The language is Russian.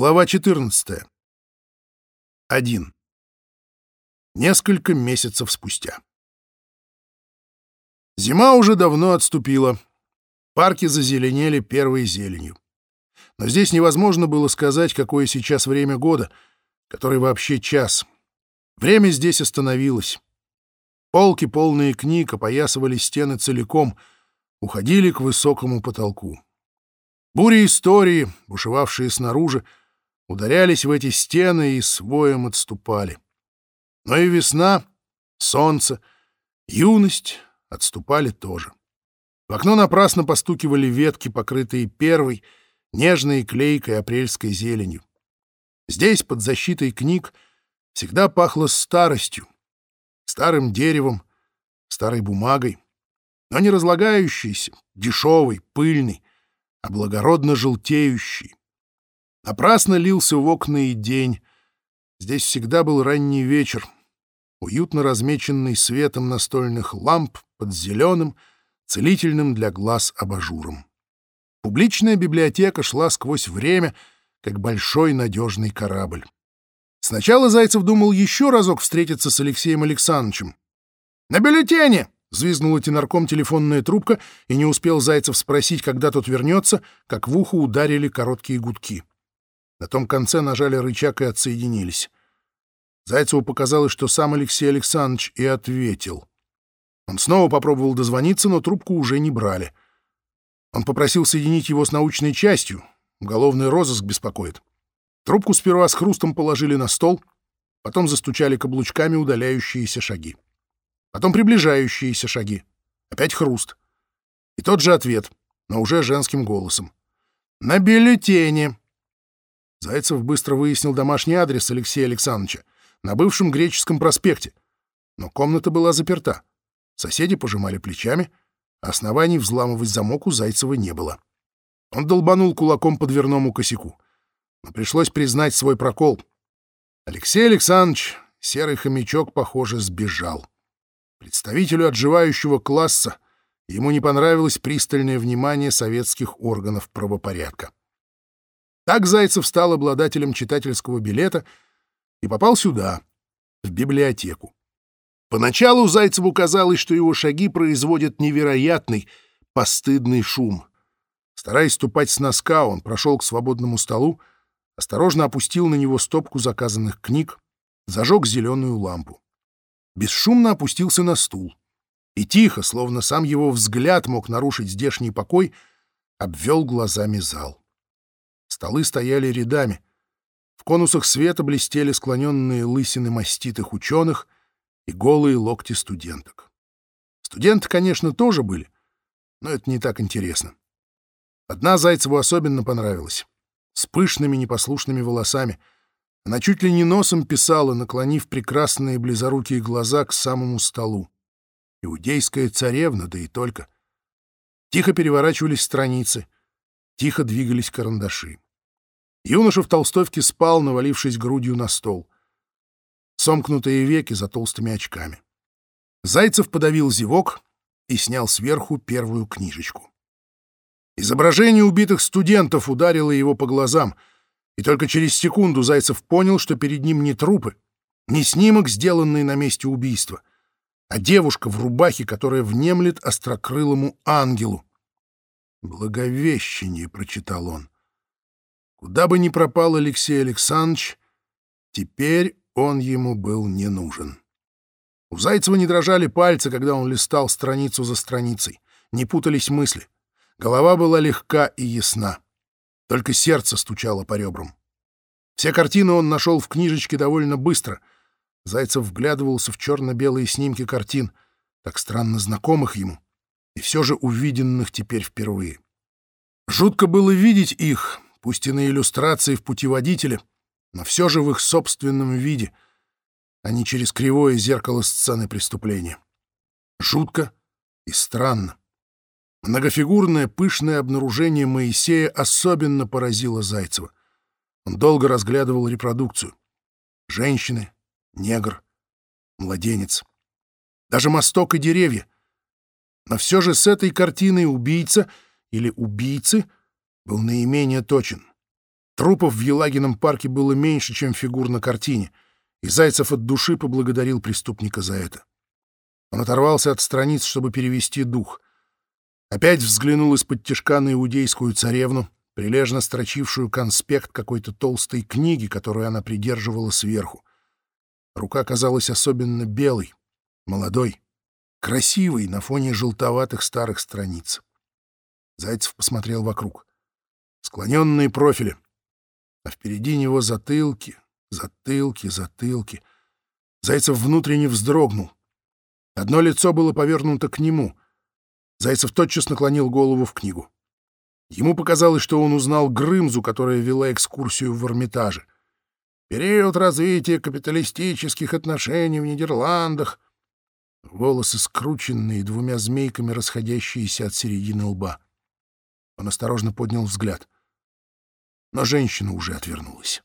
Глава 14. 1. Несколько месяцев спустя. Зима уже давно отступила. Парки зазеленели первой зеленью. Но здесь невозможно было сказать, какое сейчас время года, который вообще час. Время здесь остановилось. Полки, полные книг, опоясывали стены целиком, уходили к высокому потолку. Бури истории, бушевавшие снаружи, ударялись в эти стены и с воем отступали. Но и весна, солнце, юность отступали тоже. В окно напрасно постукивали ветки, покрытые первой, нежной клейкой апрельской зеленью. Здесь, под защитой книг, всегда пахло старостью, старым деревом, старой бумагой, но не разлагающейся, дешевой, пыльной, а благородно желтеющий. Напрасно лился в окна и день. Здесь всегда был ранний вечер, уютно размеченный светом настольных ламп под зеленым, целительным для глаз абажуром. Публичная библиотека шла сквозь время, как большой надежный корабль. Сначала Зайцев думал еще разок встретиться с Алексеем Александровичем. «На бюллетене!» — взвизгнула тенарком телефонная трубка, и не успел Зайцев спросить, когда тот вернется, как в ухо ударили короткие гудки. На том конце нажали рычаг и отсоединились. Зайцеву показалось, что сам Алексей Александрович и ответил. Он снова попробовал дозвониться, но трубку уже не брали. Он попросил соединить его с научной частью. Уголовный розыск беспокоит. Трубку сперва с хрустом положили на стол, потом застучали каблучками удаляющиеся шаги. Потом приближающиеся шаги. Опять хруст. И тот же ответ, но уже женским голосом. «На бюллетене!» Зайцев быстро выяснил домашний адрес Алексея Александровича на бывшем Греческом проспекте. Но комната была заперта. Соседи пожимали плечами, оснований взламывать замок у Зайцева не было. Он долбанул кулаком по дверному косяку. Но пришлось признать свой прокол. Алексей Александрович, серый хомячок, похоже, сбежал. Представителю отживающего класса ему не понравилось пристальное внимание советских органов правопорядка. Так Зайцев стал обладателем читательского билета и попал сюда, в библиотеку. Поначалу Зайцеву казалось, что его шаги производят невероятный, постыдный шум. Стараясь ступать с носка, он прошел к свободному столу, осторожно опустил на него стопку заказанных книг, зажег зеленую лампу бесшумно опустился на стул и тихо, словно сам его взгляд мог нарушить здешний покой, обвел глазами зал. Столы стояли рядами. В конусах света блестели склоненные лысины маститых ученых и голые локти студенток. Студенты, конечно, тоже были, но это не так интересно. Одна Зайцеву особенно понравилась. С пышными непослушными волосами — она чуть ли не носом писала, наклонив прекрасные близорукие глаза к самому столу. Иудейская царевна, да и только. Тихо переворачивались страницы, тихо двигались карандаши. Юноша в толстовке спал, навалившись грудью на стол. Сомкнутые веки за толстыми очками. Зайцев подавил зевок и снял сверху первую книжечку. Изображение убитых студентов ударило его по глазам — и только через секунду Зайцев понял, что перед ним не трупы, не снимок, сделанный на месте убийства, а девушка в рубахе, которая внемлет острокрылому ангелу. «Благовещение», — прочитал он. Куда бы ни пропал Алексей Александрович, теперь он ему был не нужен. У Зайцева не дрожали пальцы, когда он листал страницу за страницей, не путались мысли. Голова была легка и ясна. Только сердце стучало по ребрам. Все картины он нашел в книжечке довольно быстро. Зайцев вглядывался в черно-белые снимки картин, так странно знакомых ему, и все же увиденных теперь впервые. Жутко было видеть их, пусть и на иллюстрации в путеводителе, но все же в их собственном виде, а не через кривое зеркало сцены преступления. Жутко и странно. Многофигурное пышное обнаружение Моисея особенно поразило Зайцева. Он долго разглядывал репродукцию. Женщины, негр, младенец. Даже мосток и деревья. Но все же с этой картиной убийца или убийцы был наименее точен. Трупов в Елагином парке было меньше, чем фигур на картине, и Зайцев от души поблагодарил преступника за это. Он оторвался от страниц, чтобы перевести дух. Опять взглянул из-под тяжка на иудейскую царевну, прилежно строчившую конспект какой-то толстой книги, которую она придерживала сверху. Рука казалась особенно белой, молодой, красивой на фоне желтоватых старых страниц. Зайцев посмотрел вокруг. Склоненные профили, а впереди него затылки, затылки, затылки. Зайцев внутренне вздрогнул. Одно лицо было повернуто к нему. Зайцев тотчас наклонил голову в книгу. Ему показалось, что он узнал Грымзу, которая вела экскурсию в Эрмитаже. Период развития капиталистических отношений в Нидерландах. Волосы скрученные, двумя змейками расходящиеся от середины лба. Он осторожно поднял взгляд. Но женщина уже отвернулась.